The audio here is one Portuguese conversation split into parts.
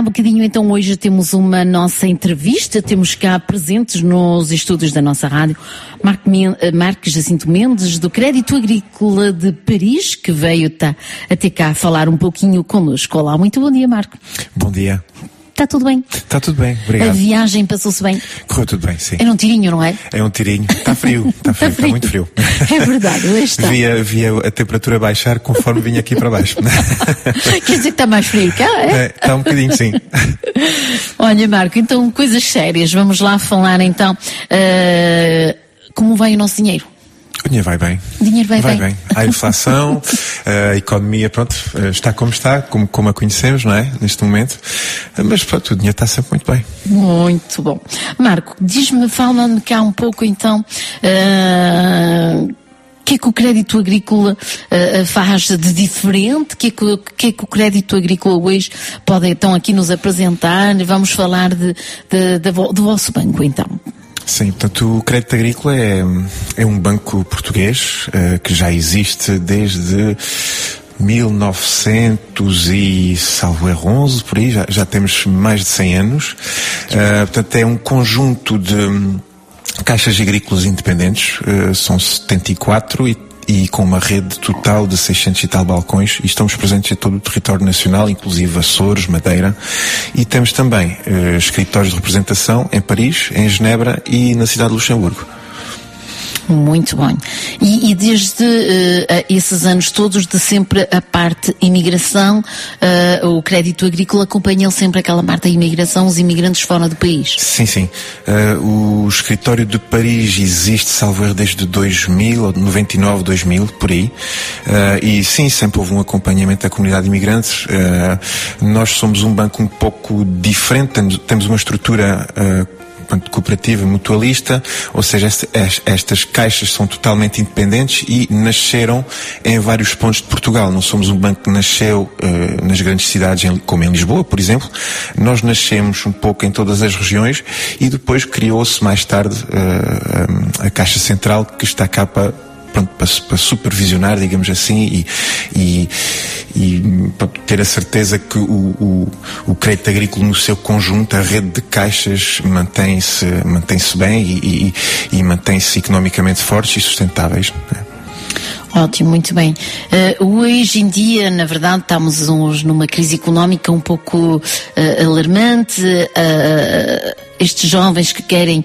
um bocadinho, então hoje temos uma nossa entrevista, temos cá presentes nos estúdios da nossa rádio eh, Marques Jacinto Mendes, do Crédito Agrícola de Paris, que veio até cá falar um pouquinho connosco. Olá, muito bom dia, Marco. Bom dia. Está tudo bem? Está tudo bem, obrigado. A viagem passou-se bem? Correu tudo bem, sim. É um tirinho, não é? É um tirinho. Está frio, está frio, está muito frio. É verdade, está. Via, via a temperatura baixar conforme vinha aqui para baixo. Quer dizer que está mais frio cá, é? é? Está um bocadinho, sim. Olha, Marco, então coisas sérias. Vamos lá falar então uh, como vai o nosso dinheiro. O dinheiro vai bem. O dinheiro vai, vai bem. bem. Há inflação, a economia, pronto, está como está, como, como a conhecemos, não é? Neste momento. Mas pronto, o dinheiro está sempre muito bem. Muito bom. Marco, diz-me, fala-me cá um pouco então. Uh que é que o crédito agrícola uh, faz de diferente? O que, é que, que, é que o crédito agrícola hoje pode então aqui nos apresentar? Vamos falar de, de, de, do vosso banco então. Sim, portanto o Crédito Agrícola é, é um banco português uh, que já existe desde 1900 e salvo erro 11, por aí, já, já temos mais de 100 anos. Uh, portanto é um conjunto de caixas agrícolas independentes, uh, são 74 e e com uma rede total de 600 e tal balcões e estamos presentes em todo o território nacional, inclusive Açores, Madeira e temos também eh, escritórios de representação em Paris, em Genebra e na cidade de Luxemburgo. Muito bem. E, e desde uh, esses anos todos, de sempre a parte imigração, uh, o crédito agrícola acompanha sempre aquela parte da imigração, os imigrantes fora do país? Sim, sim. Uh, o escritório de Paris existe, salvo erro, desde 2000, ou 99, 2000, por aí. e sim, sempre houve um acompanhamento da comunidade de imigrantes. nós somos um banco um pouco diferente, temos, temos uma estrutura portanto, cooperativa mutualista, ou seja, estas caixas são totalmente independentes e nasceram em vários pontos de Portugal. Não somos um banco que nasceu uh, nas grandes cidades, como em Lisboa, por exemplo. Nós nascemos um pouco em todas as regiões e depois criou-se mais tarde uh, a Caixa Central, que está cá para pronto, para, para, supervisionar, digamos assim, e, e, e pronto, ter a certeza que o, o, o, crédito agrícola no seu conjunto, a rede de caixas mantém-se mantém -se bem e, e, e mantém-se economicamente fortes e sustentáveis. Né? Ótimo, muito bem. Uh, hoje em dia, na verdade, estamos uns numa crise económica um pouco uh, alarmante. Uh, estes jovens que querem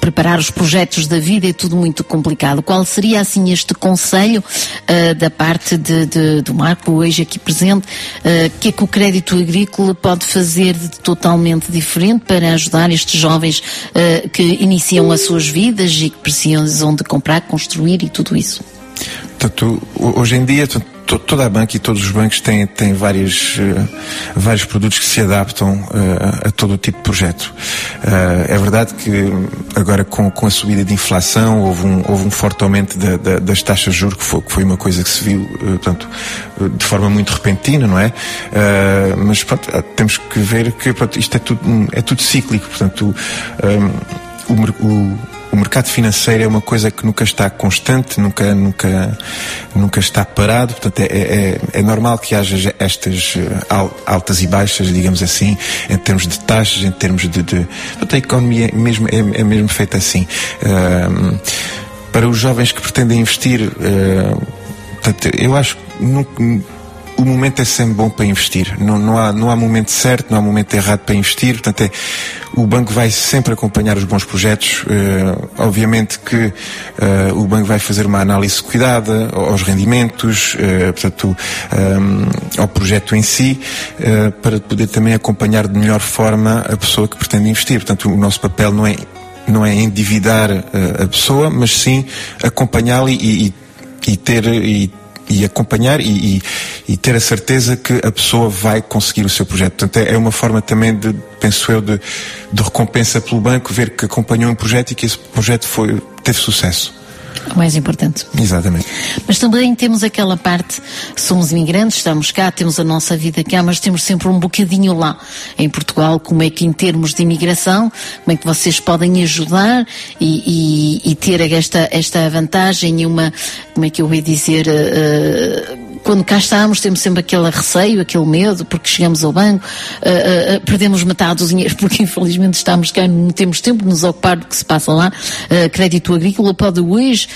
preparar os projetos da vida é tudo muito complicado. Qual seria assim este conselho uh, da parte de, de, do Marco hoje aqui presente? Uh, que é que o crédito agrícola pode fazer de totalmente diferente para ajudar estes jovens uh, que iniciam as suas vidas e que precisam de comprar, construir e tudo isso? Portanto, hoje em dia, toda a banca e todos os bancos têm, têm vários, uh, vários produtos que se adaptam uh, a todo o tipo de projeto. Uh, é verdade que agora com, com a subida de inflação houve um, houve um forte aumento da, da, das taxas de juros, que foi, que foi uma coisa que se viu, portanto, de forma muito repentina, não é? mas pronto, temos que ver que pronto, isto é tudo, é tudo cíclico, portanto, o, o o mercado financeiro é uma coisa que nunca está constante, nunca, nunca, nunca está parado, portanto é, é, é normal que haja estas eh, altas e baixas, digamos assim, em termos de taxas, em termos de, de a economia é mesmo, é, é mesmo feita assim. Uh, para os jovens que pretendem investir, uh, portanto, eu acho que o momento é sempre bom para investir. Não, não, há, não há momento certo, não há momento errado para investir. Portanto, é, o banco vai sempre acompanhar os bons projetos. Uh, obviamente que uh, o banco vai fazer uma análise cuidada aos rendimentos, uh, portanto, um, ao projeto em si, para poder também acompanhar de melhor forma a pessoa que pretende investir. Portanto, o nosso papel não é não é endividar a pessoa, mas sim acompanhá-la e, e, e ter e e acompanhar e, e, e, ter a certeza que a pessoa vai conseguir o seu projeto. Portanto, é, é uma forma também de, penso eu, de, de recompensa pelo banco, ver que acompanhou um projeto e que esse projeto foi, teve sucesso o mais importante. Exatamente. Mas também temos aquela parte, somos imigrantes, estamos cá, temos a nossa vida cá, mas temos sempre um bocadinho lá. Em Portugal, como é que em termos de imigração, como é que vocês podem ajudar e, e, e ter esta, esta vantagem e uma, como é que eu ia dizer, uh, quando cá estamos temos sempre aquele receio, aquele medo, porque chegamos ao banco, uh, uh, perdemos metade do dinheiro, porque infelizmente estamos cá, não temos tempo de nos ocupar do que se passa lá. crédito agrícola pode hoje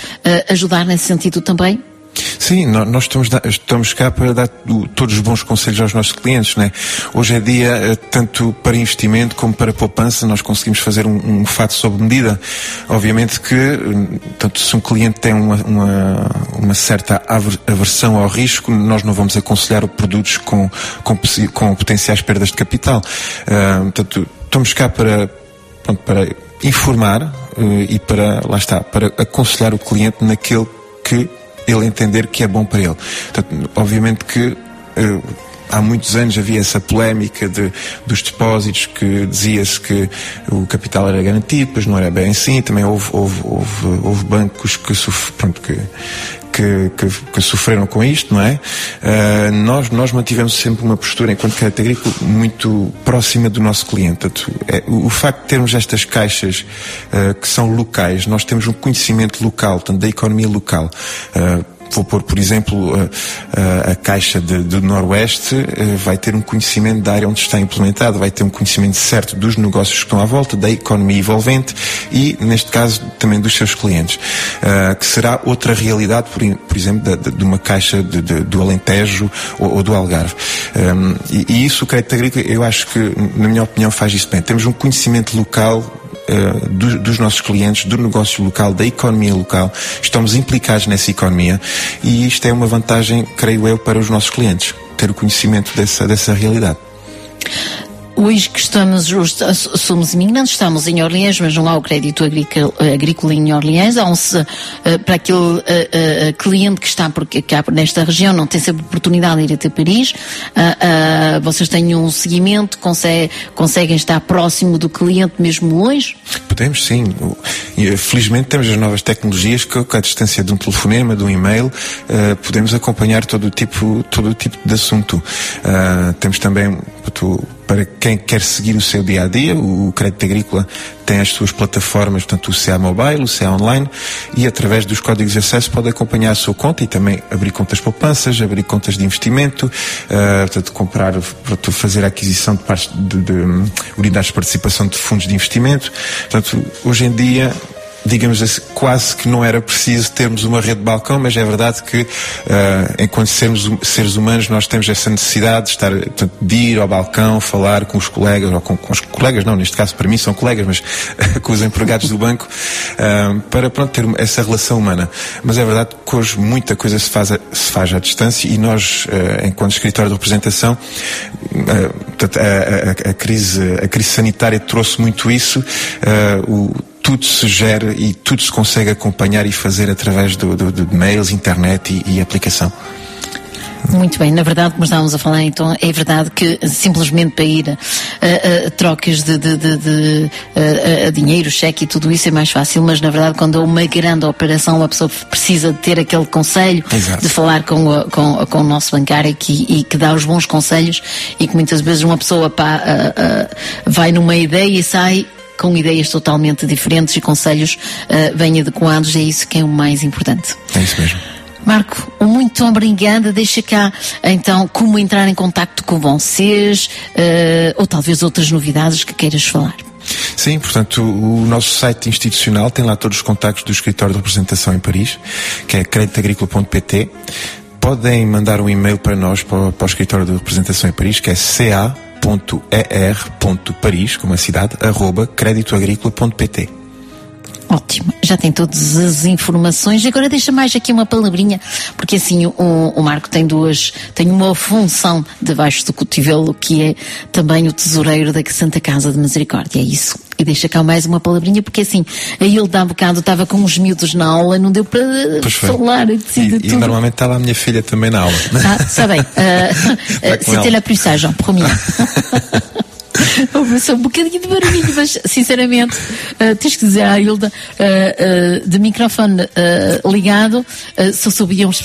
ajudar nesse sentido também? Sim, nós estamos, estamos cá para dar todos os bons conselhos aos nossos clientes, né? Hoje é dia, eh, tanto para investimento como para poupança, nós conseguimos fazer um, um fato sob medida. Obviamente que, hum, tanto se um cliente tem uma, uma, uma certa aversão ao risco, nós não vamos aconselhar produtos com, com, com potenciais perdas de capital. Uh, portanto, estamos cá para, pronto, para informar uh, e para, lá está, para aconselhar o cliente naquele que ele entender que é bom para ele. Portanto, obviamente que uh, há muitos anos havia essa polémica de, dos depósitos que dizia-se que o capital era garantido, pois não era bem assim. Também houve, houve, houve, houve bancos que, pronto, que, que, que, que, sofreram com isto, não é? Uh, nós, nós mantivemos sempre uma postura, enquanto crédito agrícola, muito próxima do nosso cliente. É, o, facto de termos estas caixas uh, que são locais, nós temos um conhecimento local, tanto da economia local. Uh, vou pôr, por exemplo, a, a, Caixa do Noroeste eh, vai ter um conhecimento da área onde está implementado, vai ter um conhecimento certo dos negócios que estão à volta, da economia envolvente e, neste caso, também dos seus clientes, uh, que será outra realidade, por, por exemplo, de, de, uma Caixa de, de, do Alentejo ou, ou do Algarve. Um, e, e, isso, o crédito agrícola, eu acho que, na minha opinião, faz isso bem. Temos um conhecimento local uh, dos, dos, nossos clientes, do negócio local, da economia local. Estamos implicados nessa economia e isto é uma vantagem, creio eu, para os nossos clientes, ter o conhecimento dessa, dessa realidade. Hoje que estamos, somos imigrantes, estamos em Orleans, mas não há o crédito agrícola em Orleans, há um, uh, para aquele uh, uh, cliente que está nesta região, não tem sempre oportunidade de ir até Paris, vocês têm um seguimento, consegue, conseguem estar próximo do cliente mesmo longe? Podemos, sim. Felizmente temos as novas tecnologias que, com a distância de um telefonema, de um e-mail, podemos acompanhar todo o tipo, todo o tipo de assunto. temos também, para quem quer seguir o seu dia a dia, o Crédito Agrícola tem as suas plataformas, portanto o CA Mobile, o CA Online, e através dos códigos de acesso pode acompanhar a sua conta e também abrir contas poupanças, abrir contas de investimento, uh, portanto comprar, portanto, fazer a aquisição de, partes de, de, de unidades de participação de fundos de investimento. Portanto, hoje em dia digamos assim, quase que não era preciso termos uma rede de balcão, mas é verdade que, uh, enquanto sermos, seres humanos, nós temos essa necessidade de estar, de ir ao balcão, falar com os colegas, ou com, com os colegas, não, neste caso para mim são colegas, mas com os empregados do banco, uh, para, pronto, ter essa relação humana. Mas é verdade que hoje muita coisa se faz, a, se faz à distância e nós, uh, enquanto escritório de representação, a, a, a, crise, a crise sanitária trouxe muito isso, o tudo se gera e tudo se consegue acompanhar e fazer através do, do, de mails, internet e, e aplicação. Muito bem, na verdade, como estávamos a falar, então é verdade que simplesmente para ir a, a, a trocas de, de, de, de a, dinheiro, cheque e tudo isso é mais fácil, mas na verdade, quando há uma grande operação, uma pessoa precisa de ter aquele conselho, Exato. de falar com, o, com, com o nosso bancário que, e que dá os bons conselhos e que muitas vezes uma pessoa pá, vai numa ideia e sai com ideias totalmente diferentes e conselhos uh, bem adequados, é isso que é o mais importante. É isso mesmo. Marco, muito obrigada. Deixa cá, então, como entrar em contato com vocês, uh, ou talvez outras novidades que queiras falar. Sim, portanto, o nosso site institucional tem lá todos os contactos do escritório de representação em Paris, que é creditagricola.pt. Podem mandar um e-mail para nós, para, para o escritório de representação em Paris, que é ca creditoagrícola.er.paris, como a cidade, arroba creditoagrícola.pt. Ótimo, já tem todas as informações. Agora deixa mais aqui uma palavrinha, porque assim o, o Marco tem duas, tem uma função debaixo do cotovelo que é também o tesoureiro da Santa Casa de Misericórdia. É isso. E deixa cá mais uma palavrinha, porque assim, aí ele dá um bocado, estava com os miúdos na aula, não deu para falar. E, e, normalmente está lá a minha filha também na aula. Ah, está bem. Uh, C'était la plus sage, promis. Houve só um bocadinho de barulhinho, mas sinceramente, uh, tens que dizer à Hilda, uh, uh, de microfone ligado, só subiam uns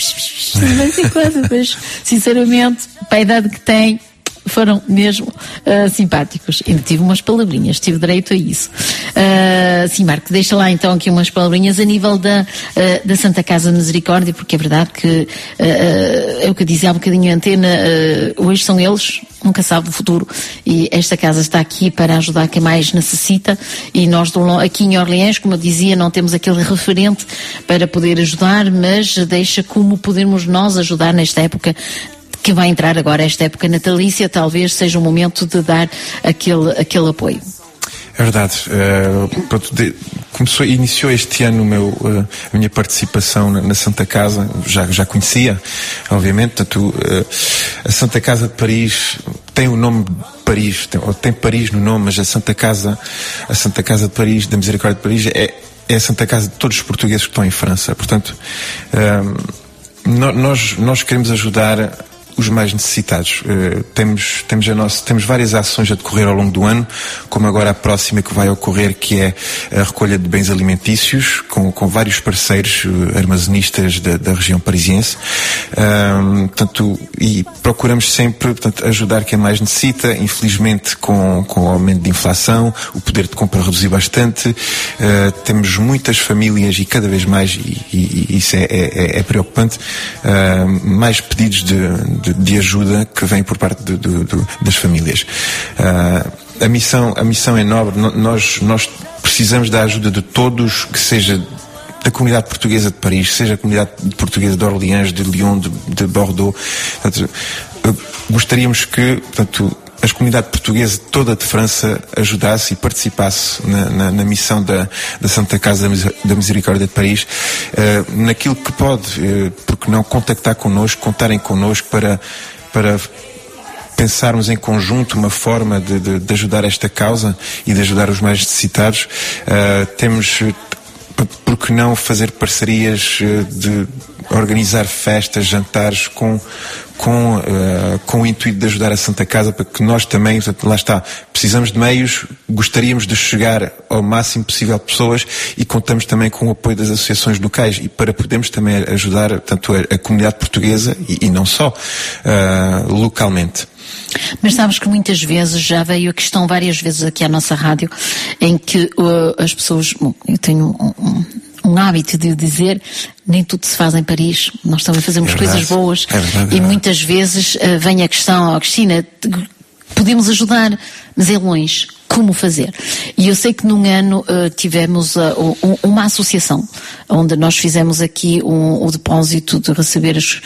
de vez em quando, mas sinceramente, para a idade que tem, foram mesmo uh, simpáticos. Ainda tive umas palavrinhas, tive direito a isso. Uh, sim, Marco, deixa lá então aqui umas palavrinhas a nível da, uh, da Santa Casa Misericórdia, porque é verdade que é o que eu dizia há um bocadinho a antena, hoje são eles, nunca sabe do futuro, e esta casa está aqui para ajudar quem mais necessita, e nós aqui em Orleans, como eu dizia, não temos aquele referente para poder ajudar, mas deixa como podemos nós ajudar nesta época que vai entrar agora esta época natalícia, talvez seja o momento de dar aquele, aquele apoio. É verdade. Uh, pronto, de, começou, iniciou este ano meu, uh, a minha participação na, na, Santa Casa, já, já conhecia, obviamente, portanto, uh, a Santa Casa de Paris tem o nome Paris, tem, tem Paris no nome, mas a Santa Casa, a Santa Casa de Paris, da Misericórdia de Paris, é, é a Santa Casa de todos os portugueses que estão em França. Portanto, nós, nós queremos ajudar os mais necessitados. Uh, temos, temos, a nossa, temos várias ações a decorrer ao longo do ano, como agora a próxima que vai ocorrer, que é a recolha de bens alimentícios, com, com vários parceiros uh, armazenistas da, da, região parisiense. Um, portanto, e procuramos sempre portanto, ajudar quem mais necessita. Infelizmente, com, com o aumento de inflação, o poder de compra reduziu bastante. Uh, temos muitas famílias e cada vez mais, e, e, e isso é, é, é preocupante, mais pedidos de de, de ajuda que vem por parte de, de, das famílias. Uh, a missão, a missão é nobre. Nós, nós precisamos da ajuda de todos, que seja da comunidade portuguesa de Paris, seja a comunidade portuguesa de Orleans, de Lyon, de, de Bordeaux. Portanto, gostaríamos que, portanto, a comunidade portuguesa toda de França ajudasse e participasse na, na, na missão da, da, Santa Casa da Misericórdia de Paris, uh, naquilo que pode, uh, porque não contactar connosco, contarem connosco para, para pensarmos em conjunto uma forma de, de, de, ajudar esta causa e de ajudar os mais necessitados. Uh, temos, por que não fazer parcerias de organizar festas, jantares com, com, uh, com o intuito de ajudar a Santa Casa para que nós também, lá está, precisamos de meios, gostaríamos de chegar ao máximo possível de pessoas e contamos também com o apoio das associações locais e para podermos também ajudar tanto a, a comunidade portuguesa e, e não só, uh, localmente. Mas sabes que muitas vezes já veio a questão várias vezes aqui à nossa rádio em que uh, as pessoas, bom, eu tenho um, um um hábito de dizer nem tudo se faz em Paris, nós também fazemos é coisas boas. É verdade, é e muitas vezes uh, vem a questão, oh, Cristina, podemos ajudar, mas é longe. Como fazer? E eu sei que num ano uh, tivemos uh, um, uma associação onde nós fizemos aqui um, o depósito de receber as,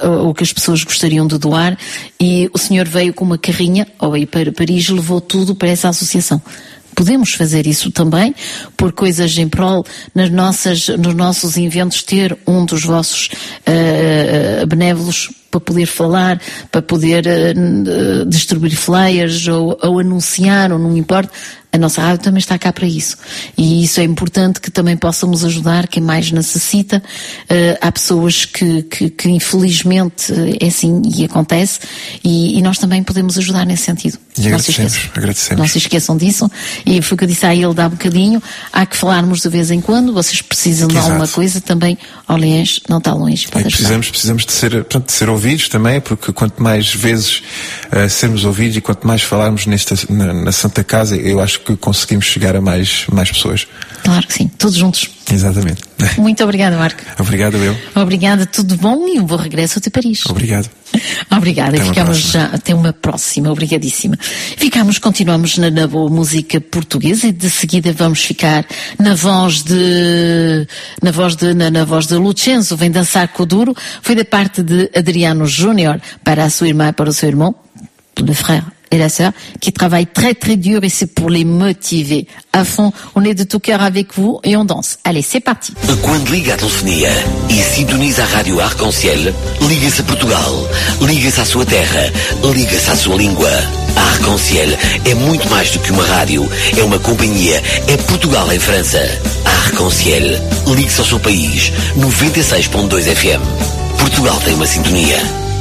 uh, o que as pessoas gostariam de doar e o senhor veio com uma carrinha, ou veio para Paris, levou tudo para essa associação podemos fazer isso também, por coisas em prol, nas nossas, nos nossos inventos, ter um dos vossos benévolos para poder falar, para poder uh, distribuir flyers ou, ou anunciar, ou não importa, a nossa rádio também está cá para isso. E isso é importante que também possamos ajudar quem mais necessita. Uh, há pessoas que, que, que, infelizmente é assim e acontece e, e, nós também podemos ajudar nesse sentido. E não agradecemos, se agradecemos. Não se esqueçam disso. E foi o que eu disse a ele dá um bocadinho. Há que falarmos de vez em quando. Vocês precisam Exato. de alguma coisa também. Orleans não está longe. Pode precisamos, precisamos de ser, portanto, de ser ouvidos também, porque quanto mais vezes uh, sermos ouvidos e quanto mais falarmos nesta, na, na Santa Casa, eu acho que conseguimos chegar a mais, mais pessoas. Claro que sim, todos juntos. Exatamente. Muito obrigada, Marco. Obrigado, eu. Obrigada, tudo bom e um bom regresso até Paris. Obrigado. Obrigada, até ficamos já até uma próxima, obrigadíssima. Ficamos, continuamos na, na, boa música portuguesa e de seguida vamos ficar na voz de na voz de na, na voz de Lucenzo, vem dançar com o duro, foi da parte de Adriano Júnior para a sua irmã para o seu irmão, le frère et la sœur, qui travaillent très très dur et c'est pour les motiver à fond. On est de tout cœur avec vous et on danse. Allez, c'est parti. Quando liga a telefonia e sintoniza a rádio Arconciel, liga-se a Portugal, liga-se à sua terra, liga-se à sua língua. A Arconciel é muito mais do que uma rádio, é uma companhia, é Portugal em França. A Arconciel, ligue-se ao seu país, 96.2 FM. Portugal tem uma sintonia.